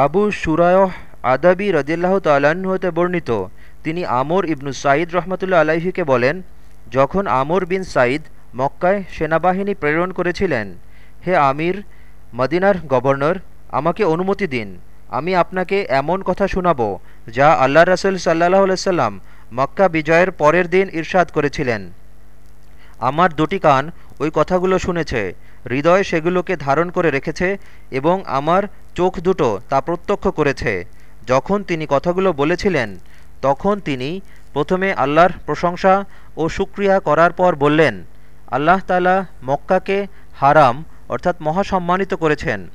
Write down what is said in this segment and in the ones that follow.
আবু সুরায়হ আদাবি রদিল্লাহ তাল্লাহ্ন হতে বর্ণিত। তিনি আমর ইবনু সাঈদ রহমতুল্লা আলাইহিকে বলেন, যখন আমর বিন সাঈদ মক্কায় সেনাবাহিনী প্রেরণ করেছিলেন, হে আমির, মদিনার গভর্নর, আমাকে অনুমতি দিন। আমি আপনাকে এমন কথা শোনাব যা আল্লাহ রসুল সাল্লাহ সাল্লাম মক্কা বিজয়ের পরের দিন ইরশাদ করেছিলেন। আমার দুটি কান ওই কথাগুলো শুনেছে, হৃদয় সেগুলোকে ধারণ করে রেখেছে এবং আমার চোখ দুটো তা প্রত্যক্ষ করেছে। যখন তিনি কথাগুলো বলেছিলেন, তখন তিনি প্রথমে আল্লাহর প্রশংসা ও সুক্রিয়া করার পর বললেন, আল্লাহ তালা মক্কাকে হারাম অর্থাৎ মহাসম্মানিত করেছেন।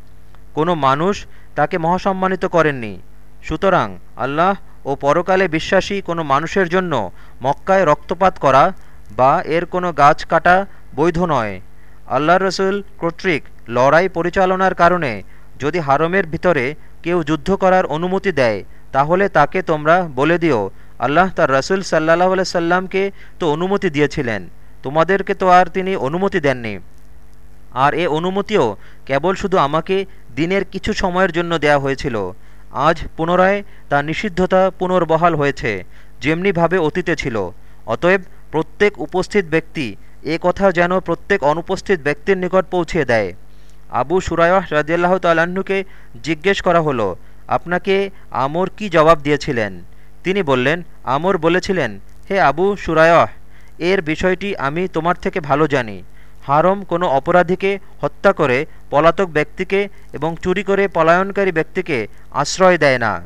কোনো মানুষ তাকে মহাসম্মানিত করেননি। সুতরাং আল্লাহ ও পরকালে বিশ্বাসী কোনো মানুষের জন্য মক্কায় রক্তপাত করা বা এর কোনো গাছ কাটা বৈধ নয়। আল্লাহ রসুল কর্তৃক লড়াই পরিচালনার কারণে যদি হারমের ভিতরে কেউ যুদ্ধ করার অনুমতি দেয়, তাহলে তাকে তোমরা বলে দিও, আল্লাহ তার রসুল সাল্লাহ সাল্লামকে তো অনুমতি দিয়েছিলেন, তোমাদেরকে তো আর তিনি অনুমতি দেননি। আর এ অনুমতিও কেবল শুধু আমাকে দিনের কিছু সময়ের জন্য দেয়া হয়েছিল, আজ পুনরায় তা নিষিদ্ধতা পুনর্বহাল হয়েছে, যেমনিভাবে অতীতে ছিল। অতএব প্রত্যেক উপস্থিত ব্যক্তি এ কথা যেন প্রত্যেক অনুপস্থিত ব্যক্তির নিকট পৌঁছে দেয়। আবু সুরায়হ রাজিয়াল্লাহ তাল্লাহ্নকে জিজ্ঞেস করা হলো, আপনাকে আমর কি জবাব দিয়েছিলেন? তিনি বললেন, আমর বলেছিলেন, হে আবু সুরায়হ, এর বিষয়টি আমি তোমার থেকে ভালো জানি। হারম কোনো অপরাধীকে হত্যা করে পলাতক ব্যক্তিকে এবং চুরি করে পলায়নকারী ব্যক্তিকে আশ্রয় দেয় না।